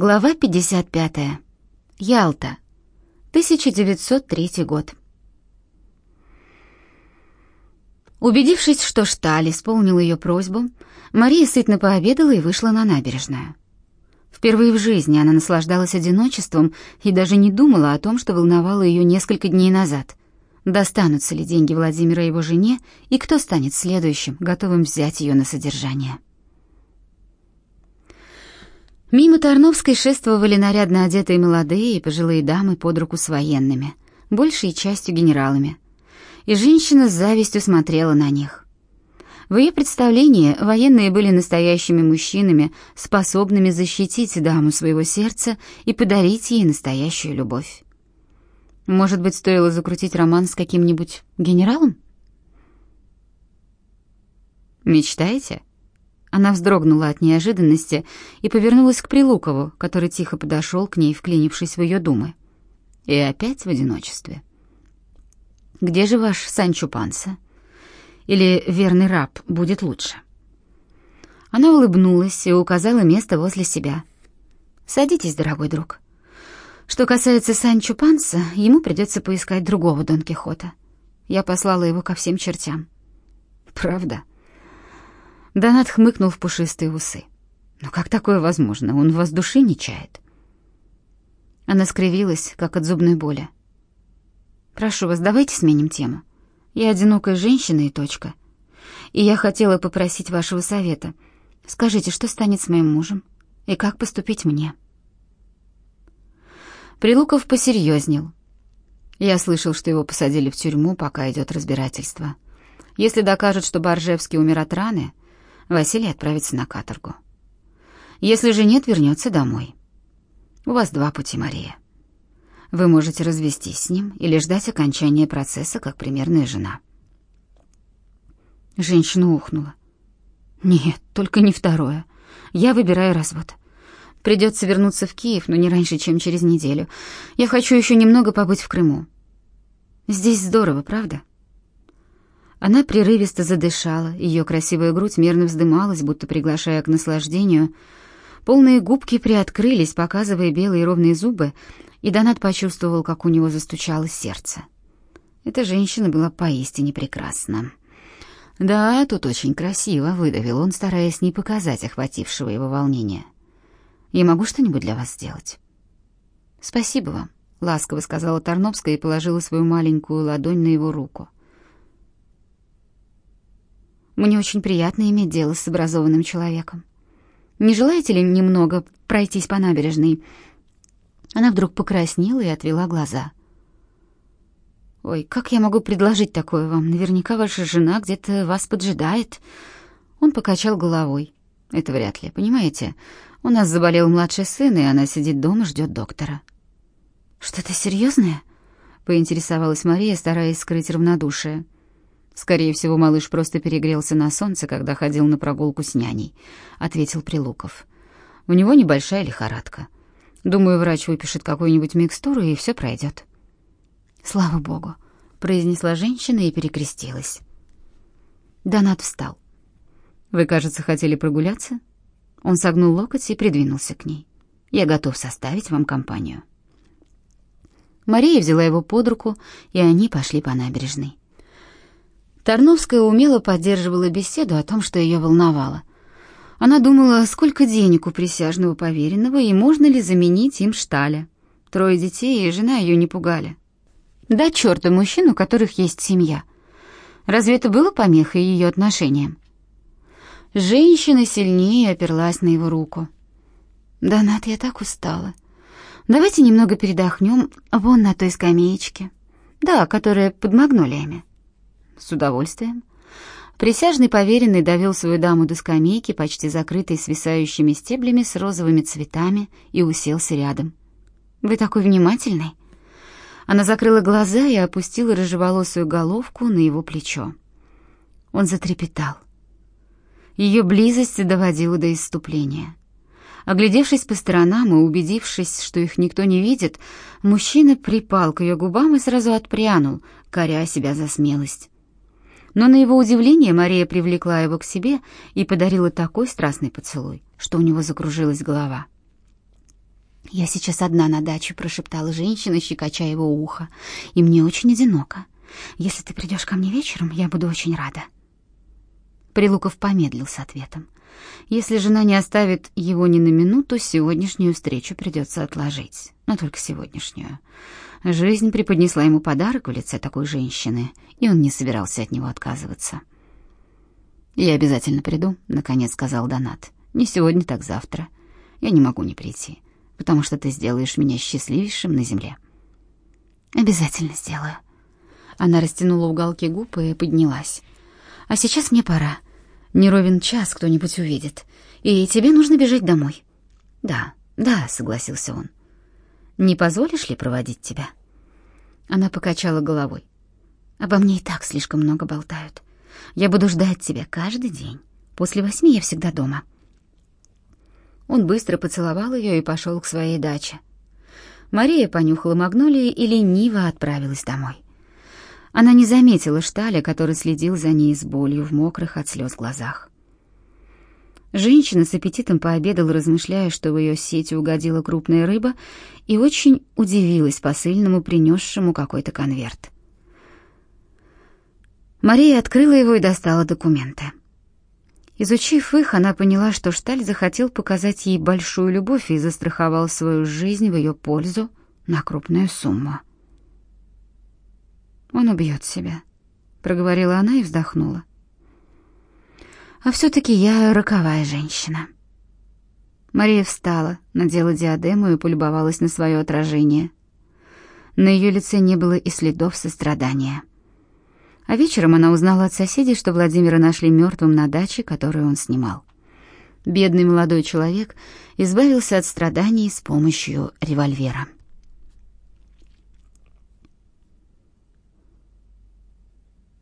Глава 55. Ялта. 1903 год. Убедившись, что Шталь исполнил ее просьбу, Мария сытно пообедала и вышла на набережную. Впервые в жизни она наслаждалась одиночеством и даже не думала о том, что волновало ее несколько дней назад. Достанутся ли деньги Владимира его жене, и кто станет следующим, готовым взять ее на содержание. Мимо Тарновской шествовали нарядно одетые молодые и пожилые дамы под руку с военными, большей частью генералами. И женщина с завистью смотрела на них. В ее представлении военные были настоящими мужчинами, способными защитить даму своего сердца и подарить ей настоящую любовь. Может быть, стоило закрутить роман с каким-нибудь генералом? Мечтаете? Она вздрогнула от неожиданности и повернулась к Прилукову, который тихо подошел к ней, вклинившись в ее думы. И опять в одиночестве. «Где же ваш Санчо Панса? Или верный раб будет лучше?» Она улыбнулась и указала место возле себя. «Садитесь, дорогой друг. Что касается Санчо Панса, ему придется поискать другого Дон Кихота. Я послала его ко всем чертям». «Правда?» Донат хмыкнул в пушистые усы. «Но как такое возможно? Он в вас души не чает». Она скривилась, как от зубной боли. «Прошу вас, давайте сменим тему. Я одинокая женщина и точка. И я хотела попросить вашего совета. Скажите, что станет с моим мужем? И как поступить мне?» Прилуков посерьезнел. Я слышал, что его посадили в тюрьму, пока идет разбирательство. Если докажут, что Боржевский умер от раны, Василий отправится на каторгу. Если же нет, вернется домой. У вас два пути, Мария. Вы можете развестись с ним или ждать окончания процесса, как примерная жена. Женщина ухнула. Нет, только не второе. Я выбираю развод. Придется вернуться в Киев, но не раньше, чем через неделю. Я хочу еще немного побыть в Крыму. Здесь здорово, правда? Она прерывисто задышала, ее красивая грудь мерно вздымалась, будто приглашая к наслаждению. Полные губки приоткрылись, показывая белые ровные зубы, и Донат почувствовал, как у него застучало сердце. Эта женщина была поистине прекрасна. «Да, тут очень красиво», — выдавил он, стараясь не показать охватившего его волнения. «Я могу что-нибудь для вас сделать?» «Спасибо вам», — ласково сказала Тарновская и положила свою маленькую ладонь на его руку. Мне очень приятно иметь дело с образованным человеком. Не желаете ли немного пройтись по набережной?» Она вдруг покраснела и отвела глаза. «Ой, как я могу предложить такое вам? Наверняка ваша жена где-то вас поджидает». Он покачал головой. «Это вряд ли, понимаете? У нас заболел младший сын, и она сидит дома, ждет доктора». «Что-то серьезное?» — поинтересовалась Мария, стараясь скрыть равнодушие. Скорее всего, малыш просто перегрелся на солнце, когда ходил на прогулку с няней, ответил Прилуков. У него небольшая лихорадка. Думаю, врач выпишет какую-нибудь микстуру, и все пройдет. Слава богу, произнесла женщина и перекрестилась. Донат встал. Вы, кажется, хотели прогуляться? Он согнул локоть и придвинулся к ней. Я готов составить вам компанию. Мария взяла его под руку, и они пошли по набережной. Тарновская умело поддерживала беседу о том, что ее волновало. Она думала, сколько денег у присяжного поверенного и можно ли заменить им шталя. Трое детей и жена ее не пугали. Да черта мужчин, у которых есть семья. Разве это было помехой ее отношениям? Женщина сильнее оперлась на его руку. «Донат, я так устала. Давайте немного передохнем вон на той скамеечке. Да, которая под магнолиями». С удовольствием. Присяжный поверенный довел свою даму до скамейки, почти закрытой свисающими стеблями с розовыми цветами, и уселся рядом. «Вы такой внимательный!» Она закрыла глаза и опустила рыжеволосую головку на его плечо. Он затрепетал. Ее близость доводила до исступления. Оглядевшись по сторонам и убедившись, что их никто не видит, мужчина припал к ее губам и сразу отпрянул, коря себя за смелость. Но на его удивление Мария привлекла его к себе и подарила такой страстный поцелуй, что у него закружилась голова. «Я сейчас одна на даче», — прошептала женщина, щекоча его ухо. «И мне очень одиноко. Если ты придешь ко мне вечером, я буду очень рада». Прилуков помедлил с ответом. Если жена не оставит его ни на минуту, сегодняшнюю встречу придется отложить. Но только сегодняшнюю. Жизнь преподнесла ему подарок в лице такой женщины, и он не собирался от него отказываться. «Я обязательно приду», — наконец сказал Донат. «Не сегодня, так завтра. Я не могу не прийти, потому что ты сделаешь меня счастливейшим на земле». «Обязательно сделаю». Она растянула уголки губ и поднялась. «А сейчас мне пора. Не ровен час кто-нибудь увидит. И тебе нужно бежать домой». «Да, да», — согласился он. «Не позволишь ли проводить тебя?» Она покачала головой. «Обо мне и так слишком много болтают. Я буду ждать тебя каждый день. После восьми я всегда дома». Он быстро поцеловал ее и пошел к своей даче. Мария понюхала магнолии и лениво отправилась домой. Она не заметила Шталя, который следил за ней с болью в мокрых от слез глазах. Женщина с аппетитом пообедала, размышляя, что в ее сети угодила крупная рыба, и очень удивилась посыльному, принесшему какой-то конверт. Мария открыла его и достала документы. Изучив их, она поняла, что Шталь захотел показать ей большую любовь и застраховал свою жизнь в ее пользу на крупную сумму. «Он убьет себя», — проговорила она и вздохнула. «А все-таки я роковая женщина». Мария встала, надела диадему и полюбовалась на свое отражение. На ее лице не было и следов сострадания. А вечером она узнала от соседей, что Владимира нашли мертвым на даче, которую он снимал. Бедный молодой человек избавился от страданий с помощью револьвера.